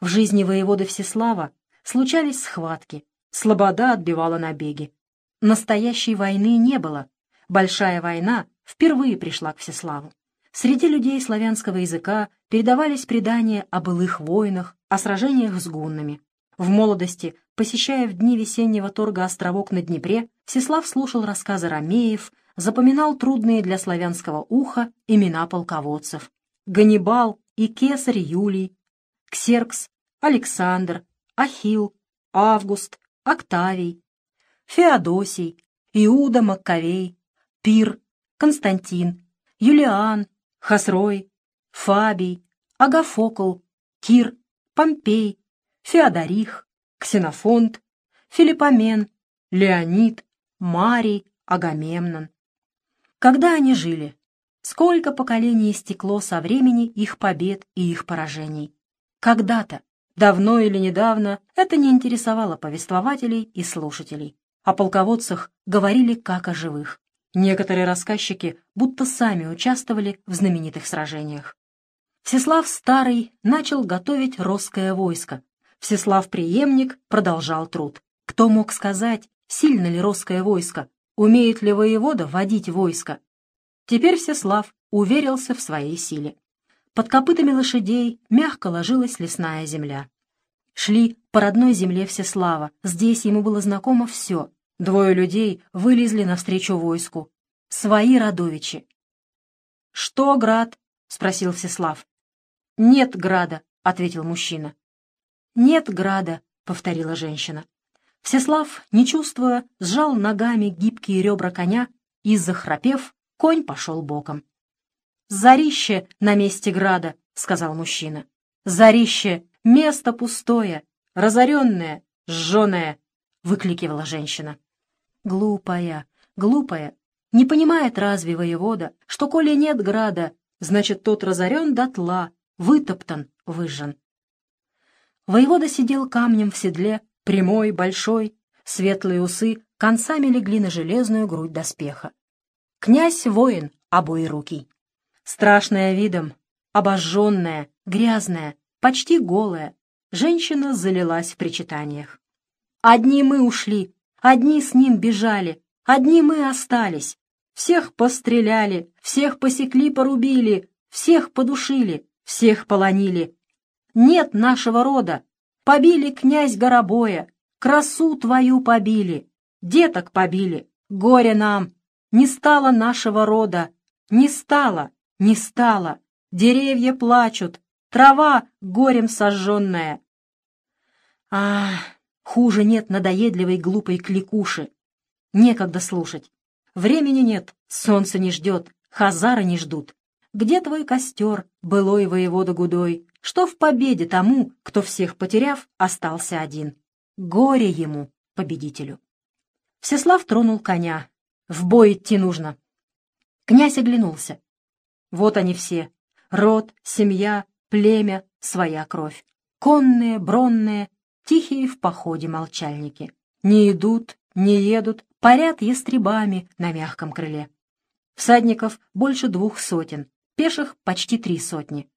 В жизни воевода Всеслава случались схватки, слобода отбивала набеги. Настоящей войны не было. Большая война впервые пришла к Всеславу. Среди людей славянского языка передавались предания о былых войнах, о сражениях с гуннами. В молодости, посещая в дни весеннего торга островок на Днепре, Всеслав слушал рассказы ромеев, запоминал трудные для славянского уха имена полководцев. Ганнибал и Кесарь Юлий, Ксеркс, Александр, Ахил, Август, Октавий, Феодосий, Иуда Маккавей, Пир, Константин, Юлиан, Хасрой, Фабий, Агафокл, Кир, Помпей, Феодорих, Ксенофонт, Филиппомен, Леонид, Марий, Агамемнон. Когда они жили? Сколько поколений истекло со времени их побед и их поражений? Когда-то, давно или недавно, это не интересовало повествователей и слушателей. О полководцах говорили как о живых. Некоторые рассказчики будто сами участвовали в знаменитых сражениях. Всеслав Старый начал готовить русское войско. Всеслав Преемник продолжал труд. Кто мог сказать, сильно ли русское войско, умеет ли воевода водить войско? Теперь Всеслав уверился в своей силе. Под копытами лошадей мягко ложилась лесная земля. Шли по родной земле Всеслава, здесь ему было знакомо все. Двое людей вылезли навстречу войску. Свои родовичи. «Что, град?» — спросил Всеслав. «Нет града», — ответил мужчина. «Нет града», — повторила женщина. Всеслав, не чувствуя, сжал ногами гибкие ребра коня и, захрапев, конь пошел боком. «Зарище на месте града», — сказал мужчина. «Зарище, место пустое, разоренное, сжженное», — выкликивала женщина. Глупая, глупая, не понимает разве воевода, что коли нет града, значит, тот разорен дотла, вытоптан, выжжен. Воевода сидел камнем в седле, прямой, большой, светлые усы концами легли на железную грудь доспеха. Князь-воин обоирукий. Страшная видом, обожженная, грязная, почти голая, женщина залилась в причитаниях. «Одни мы ушли, одни с ним бежали, одни мы остались. Всех постреляли, всех посекли, порубили, всех подушили, всех полонили. Нет нашего рода. Побили князь Горобоя, красу твою побили, деток побили. Горе нам, не стало нашего рода, не стало, не стало. Деревья плачут, трава горем сожженная. А, хуже нет надоедливой глупой кликуши. Некогда слушать. Времени нет, солнце не ждет, хазары не ждут. Где твой костер, былой воевода Гудой? Что в победе тому, кто всех потеряв, остался один? Горе ему, победителю. Всеслав тронул коня. В бой идти нужно. Князь оглянулся. Вот они все. Род, семья, племя, своя кровь. Конные, бронные, тихие в походе молчальники. Не идут, не едут, парят ястребами на мягком крыле. Всадников больше двух сотен, пеших почти три сотни.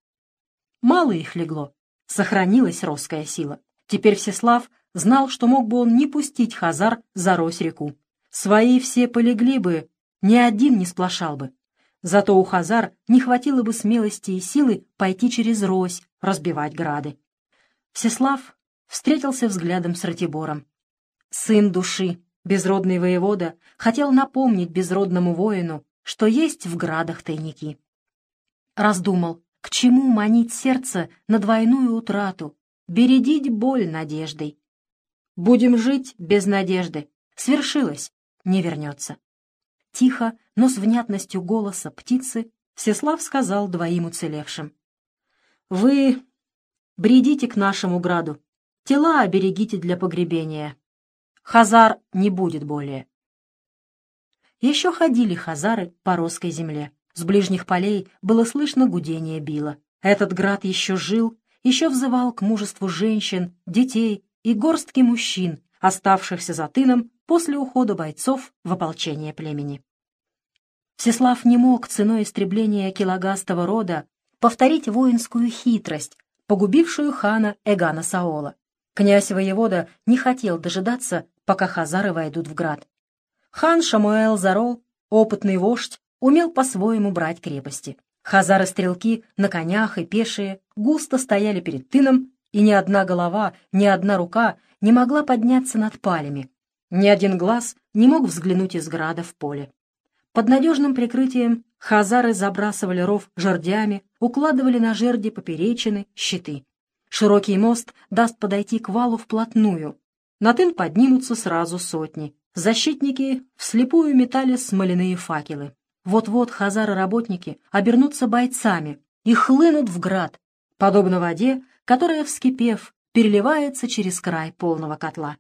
Мало их легло, сохранилась русская сила. Теперь Всеслав знал, что мог бы он не пустить Хазар за Рось-реку. Свои все полегли бы, ни один не сплошал бы. Зато у Хазар не хватило бы смелости и силы пойти через Рось, разбивать грады. Всеслав встретился взглядом с Ратибором. Сын души, безродный воевода, хотел напомнить безродному воину, что есть в градах тайники. Раздумал, к чему манить сердце на двойную утрату, бередить боль надеждой. Будем жить без надежды. Свершилось, не вернется. Тихо, но с внятностью голоса птицы Всеслав сказал двоим уцелевшим. «Вы бредите к нашему граду, тела оберегите для погребения. Хазар не будет более». Еще ходили хазары по русской земле. С ближних полей было слышно гудение била. Этот град еще жил, еще взывал к мужеству женщин, детей и горстки мужчин, оставшихся за тыном после ухода бойцов в ополчение племени. Всеслав не мог ценой истребления килогастого рода повторить воинскую хитрость, погубившую хана Эгана Саола. Князь воевода не хотел дожидаться, пока хазары войдут в град. Хан Шамуэл Зарол, опытный вождь, умел по-своему брать крепости. Хазары-стрелки на конях и пешие густо стояли перед тыном, и ни одна голова, ни одна рука не могла подняться над палями. Ни один глаз не мог взглянуть из града в поле. Под надежным прикрытием хазары забрасывали ров жердями, укладывали на жерди поперечины, щиты. Широкий мост даст подойти к валу вплотную. На тын поднимутся сразу сотни. Защитники вслепую метали смоляные факелы. Вот-вот хазары-работники обернутся бойцами и хлынут в град, подобно воде, которая, вскипев, переливается через край полного котла.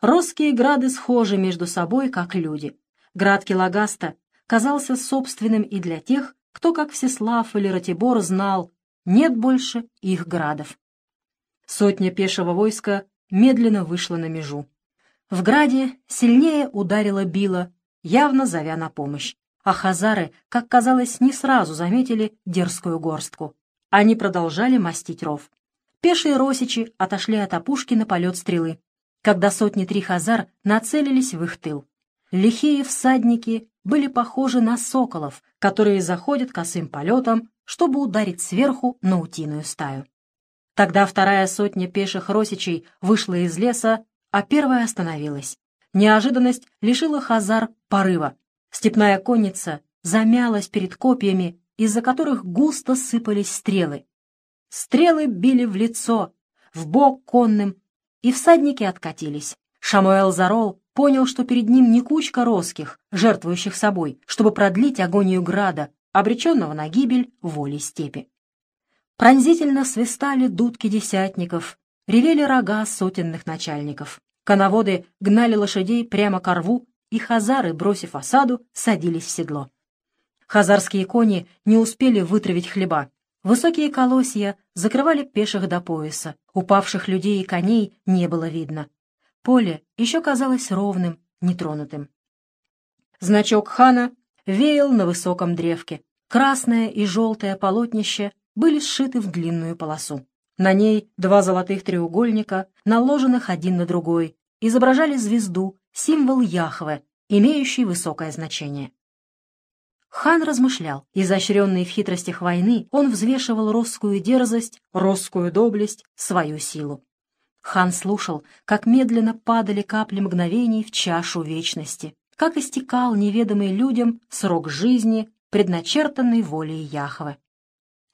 Росские грады схожи между собой, как люди. Град Килагаста казался собственным и для тех, кто, как Всеслав или Ратибор, знал, нет больше их градов. Сотня пешего войска медленно вышла на межу. В граде сильнее ударила била, явно зовя на помощь. А хазары, как казалось, не сразу заметили дерзкую горстку. Они продолжали мастить ров. Пешие росичи отошли от опушки на полет стрелы, когда сотни три хазар нацелились в их тыл. Лихие всадники были похожи на соколов, которые заходят косым полетом, чтобы ударить сверху на утиную стаю. Тогда вторая сотня пеших росичей вышла из леса, а первая остановилась. Неожиданность лишила Хазар порыва. Степная конница замялась перед копьями, из-за которых густо сыпались стрелы. Стрелы били в лицо, в бок конным, и всадники откатились. Шамуэл Зарол понял, что перед ним не кучка роских, жертвующих собой, чтобы продлить агонию града, обреченного на гибель воли степи. Пронзительно свистали дудки десятников, ревели рога сотенных начальников. Коноводы гнали лошадей прямо к рву, и хазары, бросив осаду, садились в седло. Хазарские кони не успели вытравить хлеба. Высокие колосья закрывали пеших до пояса, упавших людей и коней не было видно. Поле еще казалось ровным, нетронутым. Значок хана веял на высоком древке. Красное и желтое полотнище были сшиты в длинную полосу. На ней два золотых треугольника, наложенных один на другой, изображали звезду, символ Яхве, имеющий высокое значение. Хан размышлял. Изощренный в хитростях войны, он взвешивал росскую дерзость, росскую доблесть, свою силу. Хан слушал, как медленно падали капли мгновений в чашу вечности, как истекал неведомый людям срок жизни, предначертанный волей Яхвы.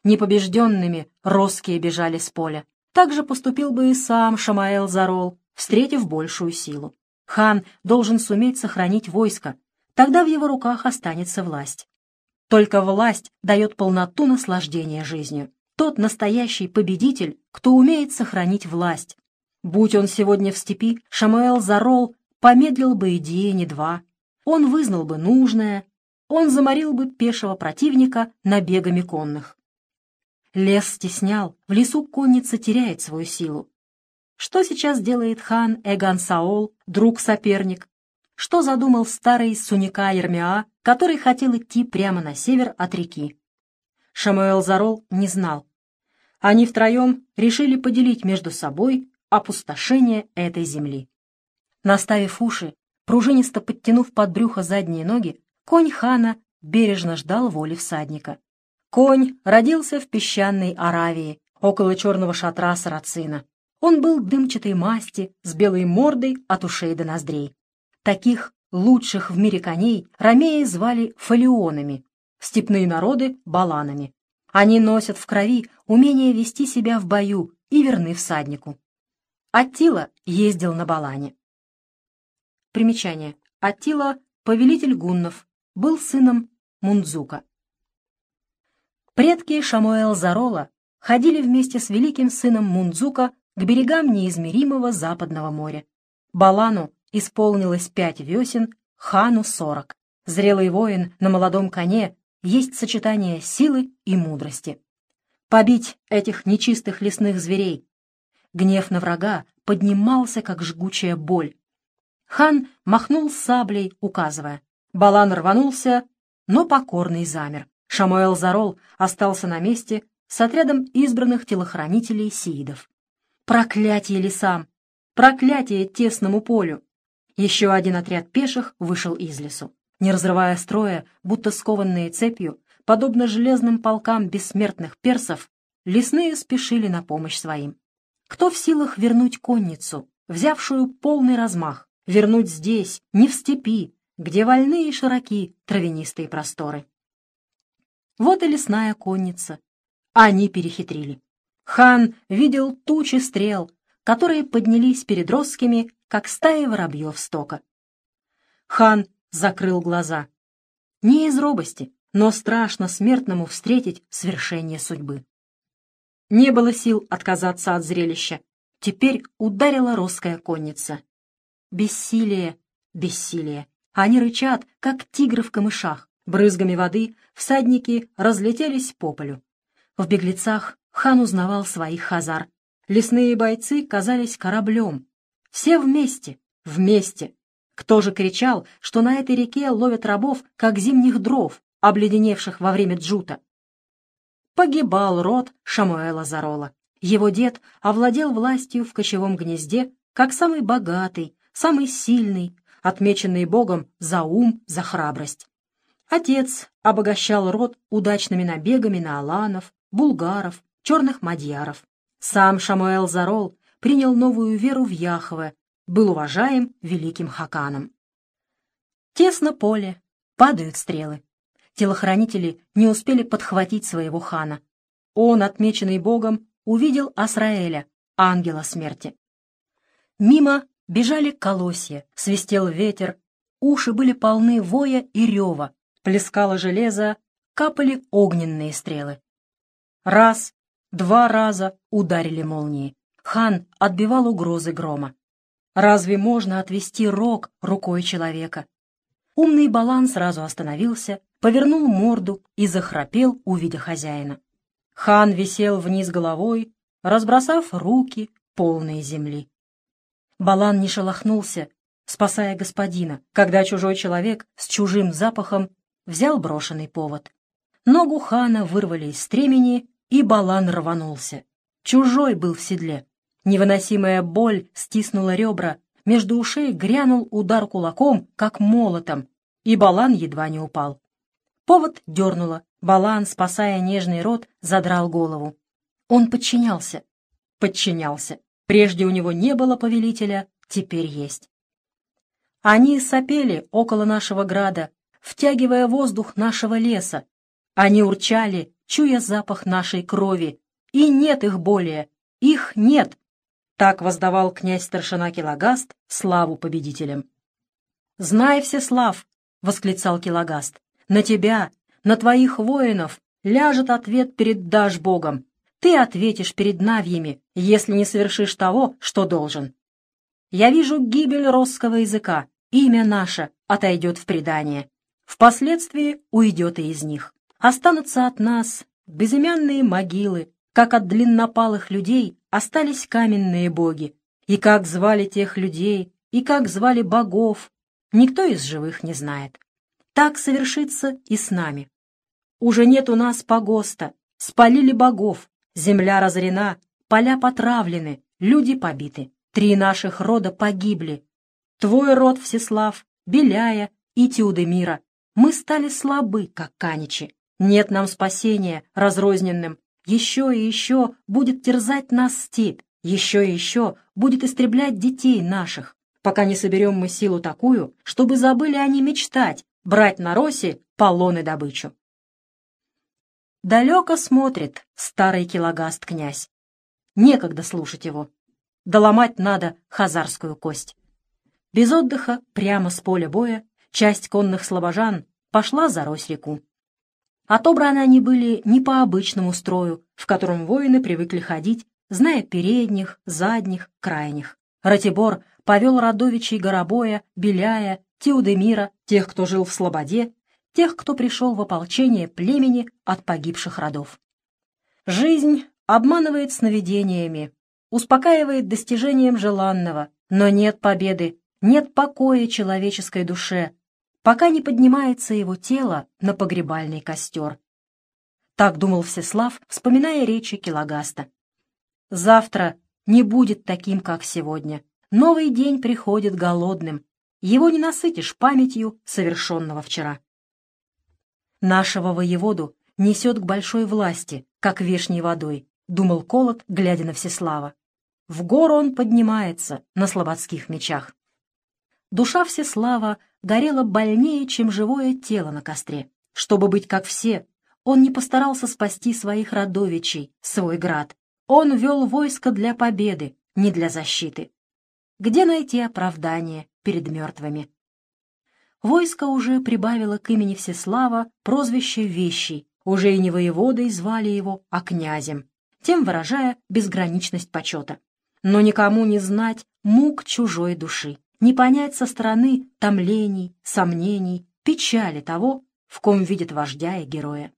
Непобежденными росские бежали с поля. Так же поступил бы и сам Шамаэл Зарол, встретив большую силу. Хан должен суметь сохранить войско, тогда в его руках останется власть. Только власть дает полноту наслаждения жизнью. Тот настоящий победитель, кто умеет сохранить власть. Будь он сегодня в степи, Шамуэл Зарол помедлил бы и день, и два. Он вызнал бы нужное, он заморил бы пешего противника набегами конных. Лес стеснял, в лесу конница теряет свою силу. Что сейчас делает хан Эган Саол, друг-соперник? Что задумал старый Суника Ермиа, который хотел идти прямо на север от реки? Шамуэл Зарол не знал. Они втроем решили поделить между собой опустошение этой земли. Наставив уши, пружинисто подтянув под брюхо задние ноги, конь хана бережно ждал воли всадника. Конь родился в песчаной Аравии, около черного шатра Сарацина. Он был дымчатой масти, с белой мордой от ушей до ноздрей. Таких лучших в мире коней ромеи звали фалионами, степные народы — баланами. Они носят в крови умение вести себя в бою и верны всаднику. Аттила ездил на балане. Примечание. Аттила, повелитель гуннов, был сыном Мундзука. Предки Шамуэл Зарола ходили вместе с великим сыном Мундзука к берегам неизмеримого Западного моря. Балану исполнилось пять весен, хану сорок. Зрелый воин на молодом коне есть сочетание силы и мудрости. Побить этих нечистых лесных зверей. Гнев на врага поднимался, как жгучая боль. Хан махнул саблей, указывая. Балан рванулся, но покорный замер. Шамуэл Зарол остался на месте, с отрядом избранных телохранителей сиидов. Проклятие лесам! Проклятие тесному полю! Еще один отряд пеших вышел из лесу. Не разрывая строя, будто скованные цепью, подобно железным полкам бессмертных персов, лесные спешили на помощь своим. Кто в силах вернуть конницу, взявшую полный размах, вернуть здесь, не в степи, где вольны и широки травянистые просторы? Вот и лесная конница. Они перехитрили. Хан видел тучи стрел, которые поднялись перед росскими, как стаи воробьев стока. Хан закрыл глаза. Не из робости, но страшно смертному встретить свершение судьбы. Не было сил отказаться от зрелища. Теперь ударила русская конница. Бессилие, бессилие. Они рычат, как тигры в камышах. Брызгами воды всадники разлетелись по полю. В беглецах хан узнавал своих хазар. Лесные бойцы казались кораблем. Все вместе, вместе. Кто же кричал, что на этой реке ловят рабов, как зимних дров, обледеневших во время джута? Погибал род Шамуэла Зарола. Его дед овладел властью в кочевом гнезде, как самый богатый, самый сильный, отмеченный Богом за ум, за храбрость. Отец обогащал род удачными набегами на аланов, булгаров, черных мадьяров. Сам Шамуэл Зарол принял новую веру в Яхве, был уважаем великим хаканом. Тесно поле, падают стрелы. Телохранители не успели подхватить своего хана. Он, отмеченный Богом, увидел Асраэля, ангела смерти. Мимо бежали колосья, свистел ветер, уши были полны воя и рева, плескало железо, капали огненные стрелы. Раз, два раза ударили молнии. Хан отбивал угрозы грома. Разве можно отвести рог рукой человека? Умный Балан сразу остановился, повернул морду и захрапел, увидя хозяина. Хан висел вниз головой, разбросав руки, полные земли. Балан не шелохнулся, спасая господина, когда чужой человек с чужим запахом взял брошенный повод. Ногу хана вырвали из стремени, и Балан рванулся. Чужой был в седле. Невыносимая боль стиснула ребра, между ушей грянул удар кулаком, как молотом, и Балан едва не упал. Повод дернуло, Балан, спасая нежный рот, задрал голову. Он подчинялся, подчинялся. Прежде у него не было повелителя, теперь есть. Они сопели около нашего града, втягивая воздух нашего леса. Они урчали, чуя запах нашей крови. И нет их более, их нет. Так воздавал князь-старшина Килагаст славу победителям. «Знай, Всеслав!» — восклицал Килагаст. «На тебя, на твоих воинов ляжет ответ перед Даш Богом. Ты ответишь перед Навьями, если не совершишь того, что должен. Я вижу гибель русского языка, имя наше отойдет в предание. Впоследствии уйдет и из них. Останутся от нас безымянные могилы, как от длиннопалых людей остались каменные боги. И как звали тех людей, и как звали богов, никто из живых не знает. Так совершится и с нами. Уже нет у нас погоста, спалили богов, земля разорена, поля потравлены, люди побиты. Три наших рода погибли. Твой род, Всеслав, Беляя и Тиудемира, мы стали слабы, как каничи. Нет нам спасения разрозненным. Еще и еще будет терзать нас степь. Еще и еще будет истреблять детей наших, пока не соберем мы силу такую, чтобы забыли они мечтать, брать на росе полон и добычу. Далеко смотрит старый килогаст князь. Некогда слушать его. Доломать надо хазарскую кость. Без отдыха, прямо с поля боя, часть конных слабожан пошла за Рось-реку. Отобраны они были не по обычному строю, в котором воины привыкли ходить, зная передних, задних, крайних. Ратибор повел родовичей Горобоя, Беляя, Теудемира, тех, кто жил в Слободе, тех, кто пришел в ополчение племени от погибших родов. Жизнь обманывает сновидениями, успокаивает достижением желанного, но нет победы, нет покоя человеческой душе, пока не поднимается его тело на погребальный костер. Так думал Всеслав, вспоминая речи Килагаста. Завтра не будет таким, как сегодня. Новый день приходит голодным. Его не насытишь памятью совершенного вчера. Нашего воеводу несет к большой власти, как вешней водой, думал Колот, глядя на Всеслава. В гору он поднимается на слободских мечах. Душа Всеслава горела больнее, чем живое тело на костре. Чтобы быть как все, он не постарался спасти своих родовичей, свой град. Он вел войско для победы, не для защиты. Где найти оправдание перед мертвыми? Войско уже прибавило к имени Всеслава прозвище Вещий, уже и не воеводой звали его, а князем, тем выражая безграничность почета. Но никому не знать мук чужой души, не понять со стороны томлений, сомнений, печали того, в ком видит вождя и героя.